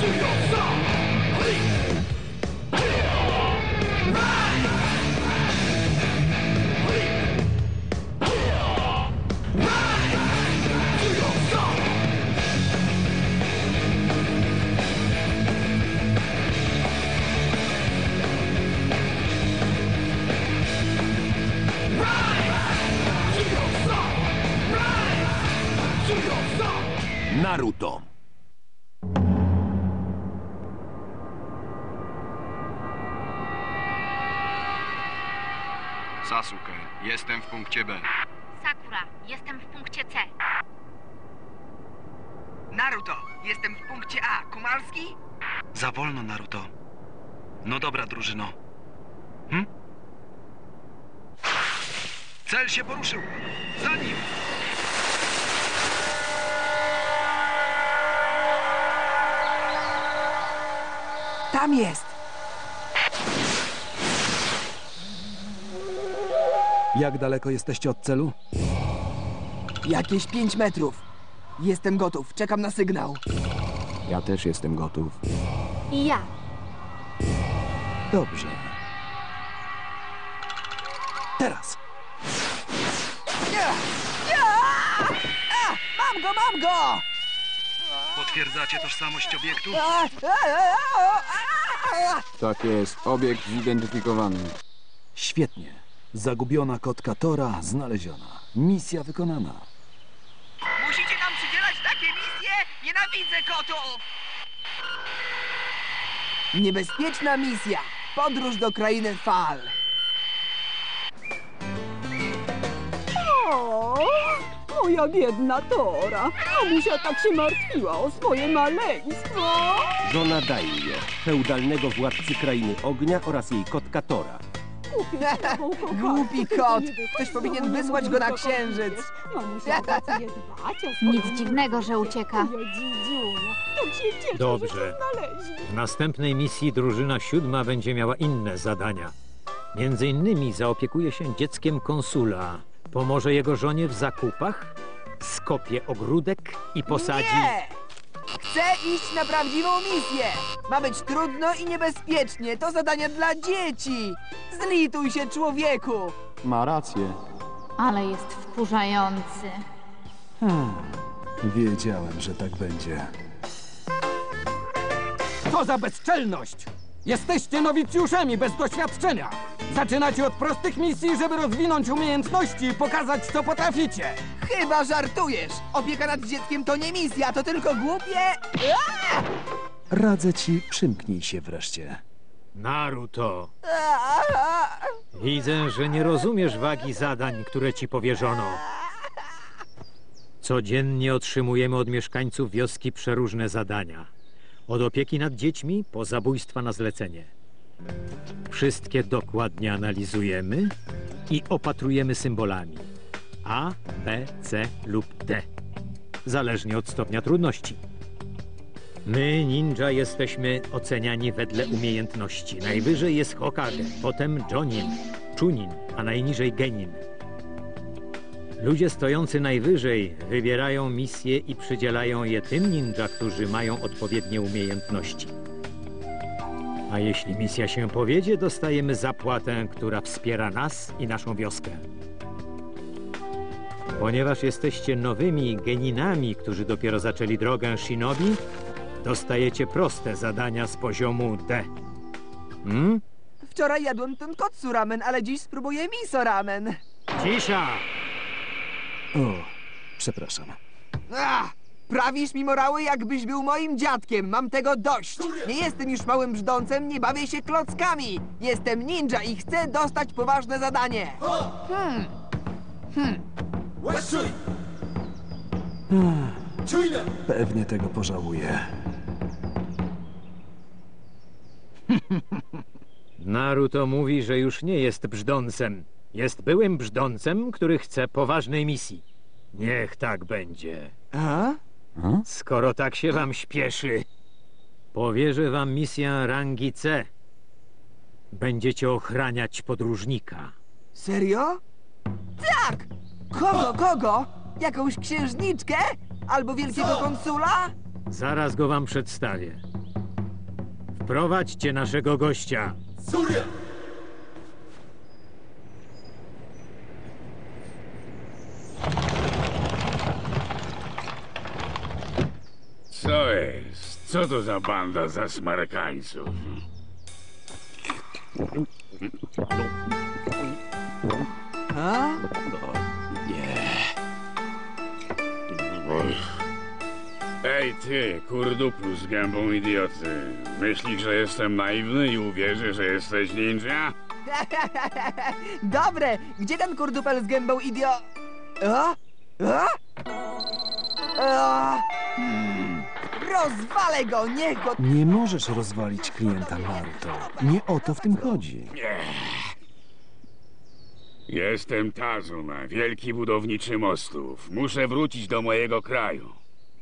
Naruto. Sasuke, jestem w punkcie B. Sakura, jestem w punkcie C. Naruto, jestem w punkcie A. Kumalski? Za wolno, Naruto. No dobra, drużyno. Hm? Cel się poruszył! Za nim! Tam jest! Jak daleko jesteście od celu? Jakieś 5 metrów. Jestem gotów, czekam na sygnał. Ja też jestem gotów. I ja. Dobrze. Teraz! Mam go, mam go! Potwierdzacie tożsamość obiektu? Tak jest, obiekt zidentyfikowany. Świetnie. Zagubiona kotka Tora znaleziona. Misja wykonana. Musicie nam przydzielać takie misje? Nienawidzę kotów! Niebezpieczna misja. Podróż do krainy fal. O, moja biedna Tora. Mamusia tak się martwiła o swoje maleństwo. Żona Daimyo, feudalnego władcy krainy ognia oraz jej kotka Tora. Głupi tylko kot. Ktoś powinien wysłać go na księżyc. Mamusia Nic dziwnego, że ucieka. Dobrze. że cię znaleźli. W następnej misji drużyna siódma będzie miała inne zadania. Między innymi zaopiekuje się dzieckiem konsula, pomoże jego żonie w zakupach, skopie ogródek i posadzi... Nie! Chcę iść na prawdziwą misję! Ma być trudno i niebezpiecznie. To zadanie dla dzieci! Zlituj się, człowieku! Ma rację. Ale jest wkurzający. Wiedziałem, że tak będzie. Co za bezczelność! Jesteście nowicjuszami bez doświadczenia! Zaczynacie od prostych misji, żeby rozwinąć umiejętności i pokazać, co potraficie! Chyba żartujesz! Opieka nad dzieckiem to nie misja, to tylko głupie... Radzę ci, przymknij się wreszcie. Naruto, widzę, że nie rozumiesz wagi zadań, które ci powierzono. Codziennie otrzymujemy od mieszkańców wioski przeróżne zadania. Od opieki nad dziećmi po zabójstwa na zlecenie. Wszystkie dokładnie analizujemy i opatrujemy symbolami A, B, C lub D, zależnie od stopnia trudności. My, ninja, jesteśmy oceniani wedle umiejętności. Najwyżej jest Hokage, potem Jonin, Chunin, a najniżej Genin. Ludzie stojący najwyżej wybierają misje i przydzielają je tym ninja, którzy mają odpowiednie umiejętności. A jeśli misja się powiedzie, dostajemy zapłatę, która wspiera nas i naszą wioskę. Ponieważ jesteście nowymi geninami, którzy dopiero zaczęli drogę shinobi, dostajecie proste zadania z poziomu D. Hmm? Wczoraj jadłem tonkotsu ramen, ale dziś spróbuję miso ramen. Cisza! O, przepraszam. Ach, prawisz mi morały, jakbyś był moim dziadkiem. Mam tego dość. Nie jestem już małym brzdącem, nie bawię się klockami. Jestem ninja i chcę dostać poważne zadanie. Pewnie tego pożałuję. Naruto mówi, że już nie jest brzdącem. Jest byłym brzdącem, który chce poważnej misji. Niech tak będzie. A? Skoro tak się wam śpieszy, powierzę wam misję rangi C. Będziecie ochraniać podróżnika. Serio? Tak! Kogo, kogo? Jakąś księżniczkę? Albo wielkiego konsula? Zaraz go wam przedstawię. Zaprowadźcie naszego gościa. Co jest? Co to za banda zasmarkańców? A? Ej ty, kurduplu z gębą idioty. Myślisz, że jestem naiwny i uwierzy, że jesteś ninja? Dobre! Gdzie ten kurdupel z gębą idio... A? A? A? Hmm. Rozwalę go, niech go... Nie możesz rozwalić klienta Naruto. Nie o to w tym chodzi. Jestem Tazuma, wielki budowniczy mostów. Muszę wrócić do mojego kraju.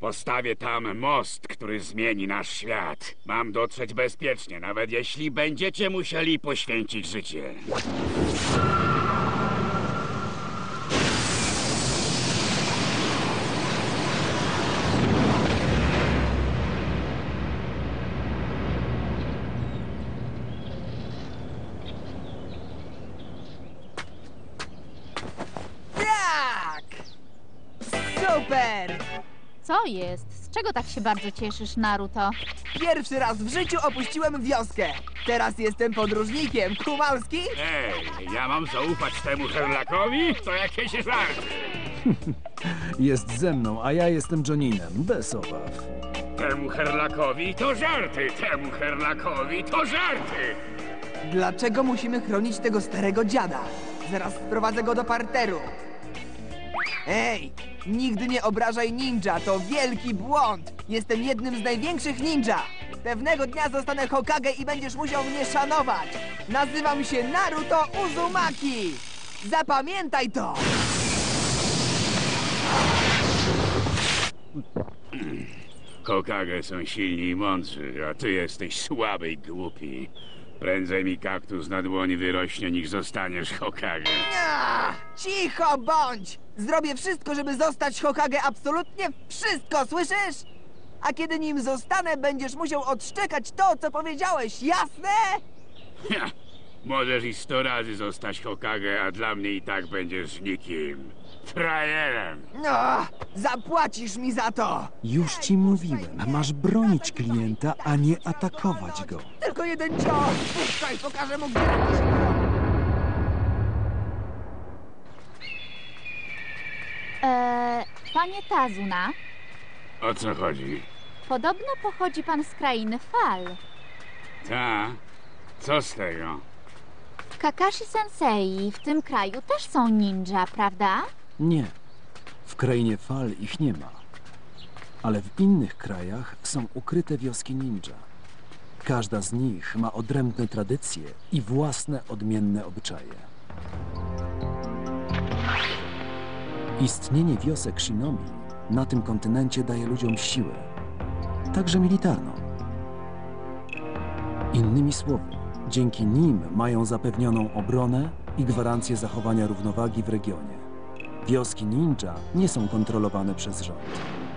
Postawię tam most, który zmieni nasz świat. Mam dotrzeć bezpiecznie, nawet jeśli będziecie musieli poświęcić życie. Co jest? Z czego tak się bardzo cieszysz, Naruto? Pierwszy raz w życiu opuściłem wioskę. Teraz jestem podróżnikiem. Kumalski? Ej, ja mam zaufać temu Herlakowi? To jakieś żarty. Jest ze mną, a ja jestem Joninem. Bez obaw. Temu Herlakowi to żarty, temu Herlakowi to żarty. Dlaczego musimy chronić tego starego dziada? Zaraz sprowadzę go do parteru. Ej, nigdy nie obrażaj ninja, to wielki błąd. Jestem jednym z największych ninja. Pewnego dnia zostanę Hokage i będziesz musiał mnie szanować. Nazywam się Naruto Uzumaki. Zapamiętaj to! Hokage są silni i mądrzy, a ty jesteś słaby i głupi. Prędzej mi kaktus na dłoni wyrośnie, niż zostaniesz Hokage. Ach, cicho bądź! Zrobię wszystko, żeby zostać Hokage absolutnie wszystko, słyszysz? A kiedy nim zostanę, będziesz musiał odszczekać to, co powiedziałeś, jasne? Ha! Możesz i sto razy zostać Hokage, a dla mnie i tak będziesz nikim. Frajerem. No, zapłacisz mi za to! Już ci mówiłem, masz bronić klienta, a nie atakować go. Tylko jeden cios! Puszczaj, pokażę mu, gdzie robisz. Eee, panie Tazuna, O co chodzi? podobno pochodzi pan z krainy fal. Ta? Co z tego? Kakashi Sensei, w tym kraju też są ninja, prawda? Nie. W krainie fal ich nie ma. Ale w innych krajach są ukryte wioski ninja. Każda z nich ma odrębne tradycje i własne odmienne obyczaje. Istnienie wiosek Shinobi na tym kontynencie daje ludziom siłę, także militarną. Innymi słowy, dzięki nim mają zapewnioną obronę i gwarancję zachowania równowagi w regionie. Wioski ninja nie są kontrolowane przez rząd.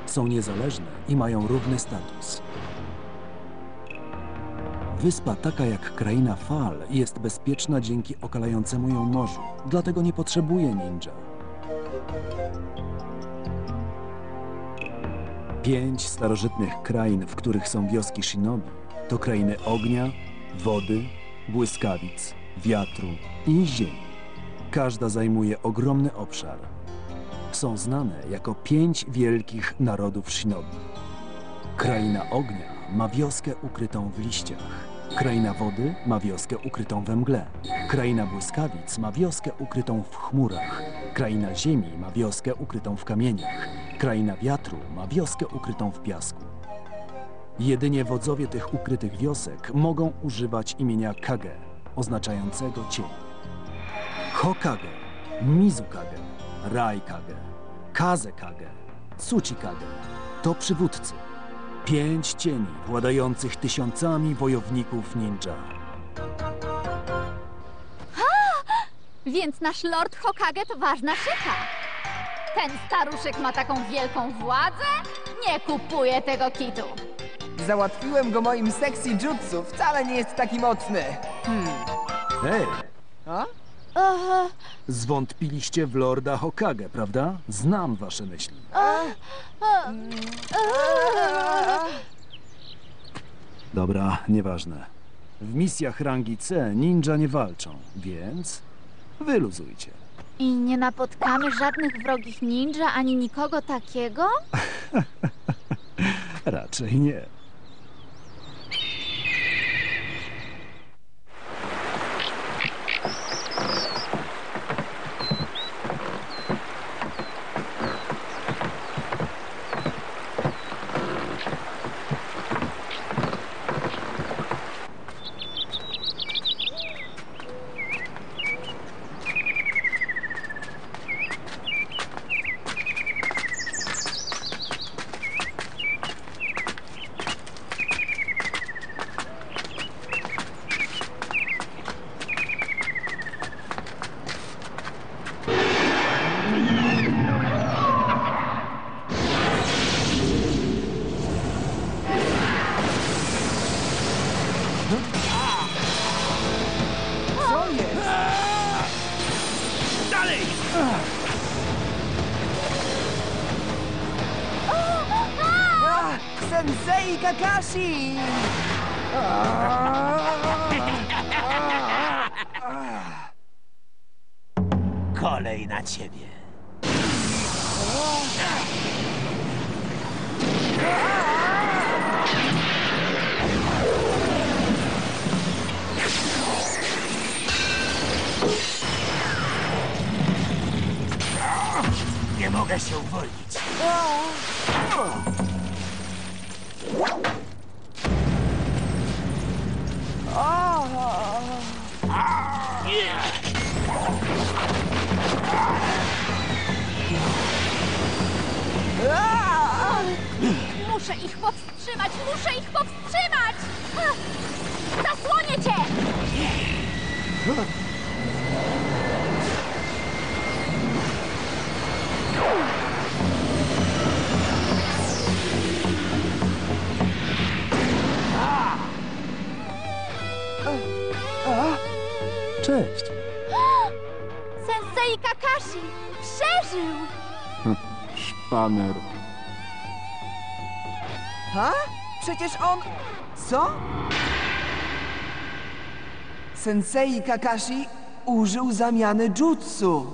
Są niezależne i mają równy status. Wyspa taka jak kraina fal jest bezpieczna dzięki okalającemu ją morzu, dlatego nie potrzebuje ninja. Pięć starożytnych krain, w których są wioski shinobi, to krainy ognia, wody, błyskawic, wiatru i ziemi. Każda zajmuje ogromny obszar. Są znane jako pięć wielkich narodów shinobi. Kraina ognia ma wioskę ukrytą w liściach. Kraina wody ma wioskę ukrytą we mgle. Kraina błyskawic ma wioskę ukrytą w chmurach. Kraina ziemi ma wioskę ukrytą w kamieniach. Kraina wiatru ma wioskę ukrytą w piasku. Jedynie wodzowie tych ukrytych wiosek mogą używać imienia Kage, oznaczającego cień. Hokage, Mizukage, Raikage, Kazekage, Tsuchikage to przywódcy. Pięć cieni władających tysiącami wojowników ninja. Więc nasz Lord Hokage to ważna szyka. Ten staruszek ma taką wielką władzę? Nie kupuję tego kitu. Załatwiłem go moim sexy jutsu. Wcale nie jest taki mocny. Hej, A? Ech, zwątpiliście w Lorda Hokage, prawda? Znam wasze myśli. Dobra, nieważne. W misjach rangi C ninja nie walczą, więc wyluzujcie. I nie napotkamy żadnych wrogich ninja ani nikogo takiego? Raczej nie. Kakashi! Kolej na ciebie. Szpaner. Ha? Przecież on... Co? Sensei Kakashi użył zamiany jutsu.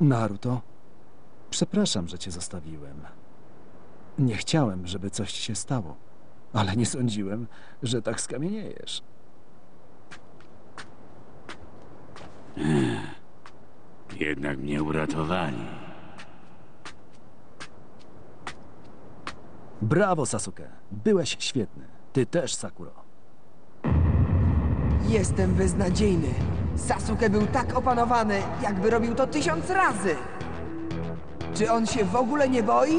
Naruto, przepraszam, że cię zostawiłem. Nie chciałem, żeby coś się stało, ale nie sądziłem, że tak skamieniejesz. Jednak mnie uratowali. Brawo, Sasuke. Byłeś świetny. Ty też, Sakuro. Jestem beznadziejny. Sasuke był tak opanowany, jakby robił to tysiąc razy. Czy on się w ogóle nie boi?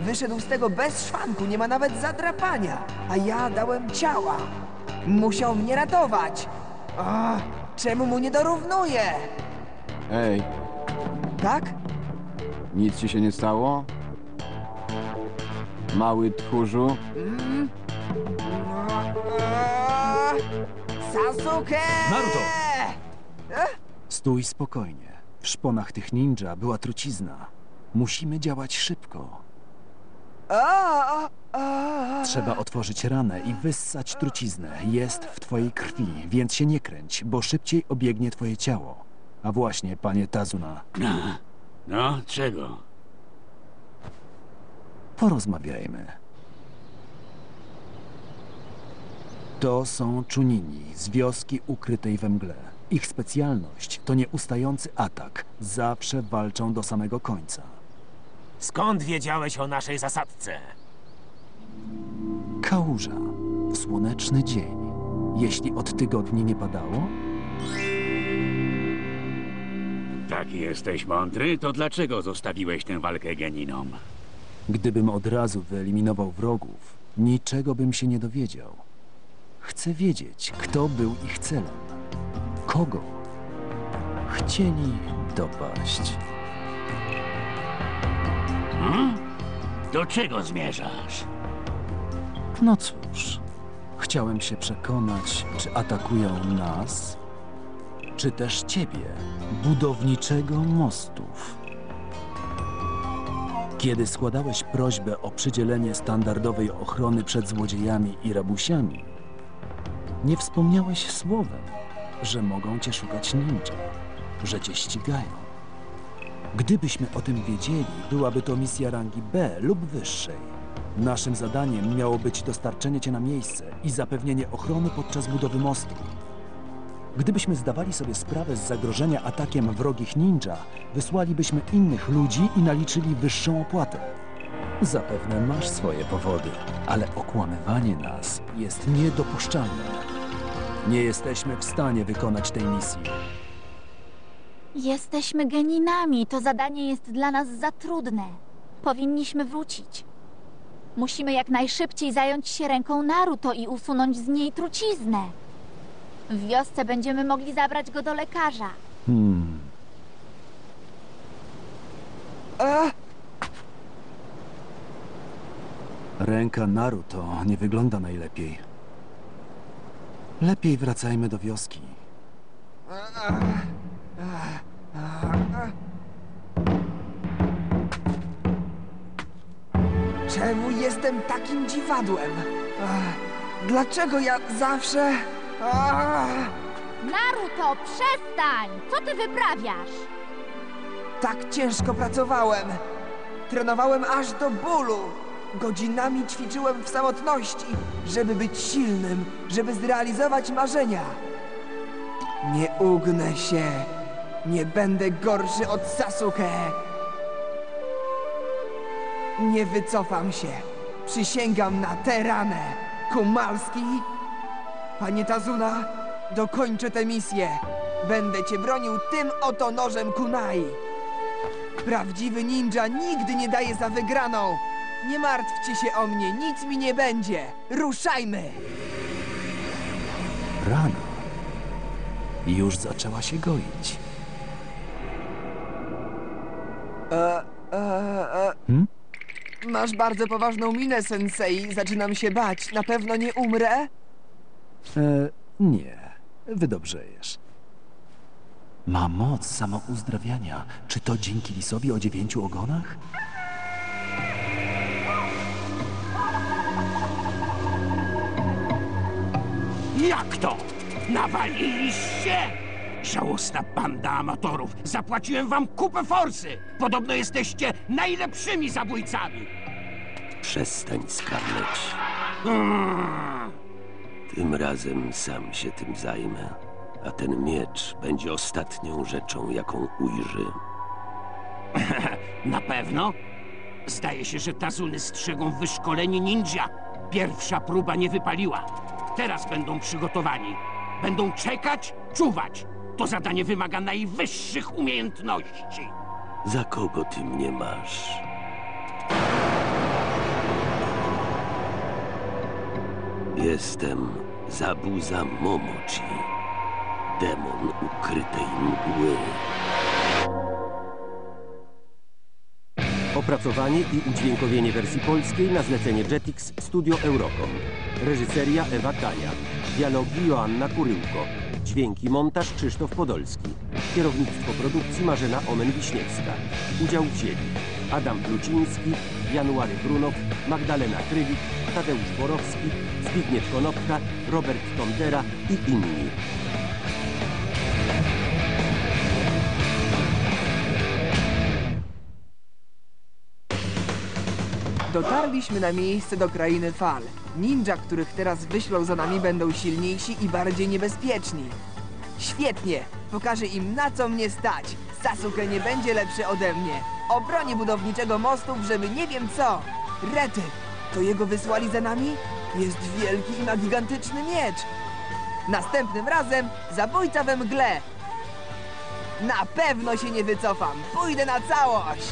Wyszedł z tego bez szwanku, nie ma nawet zadrapania, a ja dałem ciała. Musiał mnie ratować. Ach, czemu mu nie dorównuję? Ej, Tak? nic ci się nie stało? Mały tchórzu? Ach, Sasuke! Naruto! Stój spokojnie. W szponach tych ninja była trucizna. Musimy działać szybko. A, a, Trzeba otworzyć ranę i wyssać truciznę. Jest w twojej krwi, więc się nie kręć, bo szybciej obiegnie twoje ciało. A właśnie, panie Tazuna, No, no czego? Porozmawiajmy. To są czunini z wioski ukrytej we mgle. Ich specjalność to nieustający atak. Zawsze walczą do samego końca. Skąd wiedziałeś o naszej zasadce? Kałuża w słoneczny dzień. Jeśli od tygodni nie padało, Taki jesteś mądry, to dlaczego zostawiłeś tę walkę geninom? Gdybym od razu wyeliminował wrogów, niczego bym się nie dowiedział. Chcę wiedzieć, kto był ich celem. Kogo chcieli dopaść. Hmm? Do czego zmierzasz? No cóż, chciałem się przekonać, czy atakują nas, czy też ciebie, budowniczego mostów. Kiedy składałeś prośbę o przydzielenie standardowej ochrony przed złodziejami i rabusiami, nie wspomniałeś słowem, że mogą cię szukać ninja, że cię ścigają. Gdybyśmy o tym wiedzieli, byłaby to misja rangi B lub wyższej. Naszym zadaniem miało być dostarczenie cię na miejsce i zapewnienie ochrony podczas budowy mostu. Gdybyśmy zdawali sobie sprawę z zagrożenia atakiem wrogich ninja, wysłalibyśmy innych ludzi i naliczyli wyższą opłatę. Zapewne masz swoje powody, ale okłamywanie nas jest niedopuszczalne. Nie jesteśmy w stanie wykonać tej misji. Jesteśmy geninami. To zadanie jest dla nas za trudne. Powinniśmy wrócić. Musimy jak najszybciej zająć się ręką Naruto i usunąć z niej truciznę. W wiosce będziemy mogli zabrać go do lekarza. Hmm, A, ręka Naruto nie wygląda najlepiej. Lepiej wracajmy do wioski. czemu jestem takim dziwadłem? Dlaczego ja zawsze... Naruto, przestań! Co ty wyprawiasz? tak ciężko pracowałem. Trenowałem aż do bólu. Godzinami ćwiczyłem w samotności, żeby być silnym, żeby zrealizować marzenia. Nie ugnę się. Nie będę gorszy od Sasuke. Nie wycofam się. Przysięgam na tę ranę. Kumalski? Panie Tazuna, dokończę tę misję. Będę cię bronił tym oto nożem kunai. Prawdziwy ninja nigdy nie daje za wygraną. Nie martwcie się o mnie, nic mi nie będzie. Ruszajmy! Rana już zaczęła się goić. E, e, e. Hmm? Masz bardzo poważną minę, sensei. Zaczynam się bać. Na pewno nie umrę? E, nie, wydobrzejesz. Ma moc samouzdrawiania. Czy to dzięki lisowi o dziewięciu ogonach? Jak to? Nawaliliście? Żałosna banda amatorów. Zapłaciłem wam kupę forsy. Podobno jesteście najlepszymi zabójcami. Przestań skarleć. Mm. Tym razem sam się tym zajmę. A ten miecz będzie ostatnią rzeczą, jaką ujrzy. Na pewno? Zdaje się, że Tazuny strzegą wyszkoleni ninja. Pierwsza próba nie wypaliła. Teraz będą przygotowani. Będą czekać, czuwać. To zadanie wymaga najwyższych umiejętności. Za kogo ty mnie masz? Jestem Zabuza Momochi, demon ukrytej mgły. Opracowanie i udźwiękowienie wersji polskiej na zlecenie Jetix Studio Eurocom. Reżyseria Ewa Kania. Dialogi Joanna Kuryłko. Dźwięki montaż Krzysztof Podolski. Kierownictwo produkcji Marzena Omen-Wiśniewska. Udział wzięli Adam Pluciński, January Brunow, Magdalena Krywik, Tadeusz Borowski, Zbigniew Konopka, Robert Tondera i inni. Dotarliśmy na miejsce do krainy fal. Ninja, których teraz wyślą za nami, będą silniejsi i bardziej niebezpieczni. Świetnie! Pokażę im, na co mnie stać. Sasuke nie będzie lepszy ode mnie. Obronię budowniczego mostów, żeby nie wiem co. Rety! To jego wysłali za nami? Jest wielki i ma gigantyczny miecz. Następnym razem zabójca we mgle. Na pewno się nie wycofam. Pójdę na całość.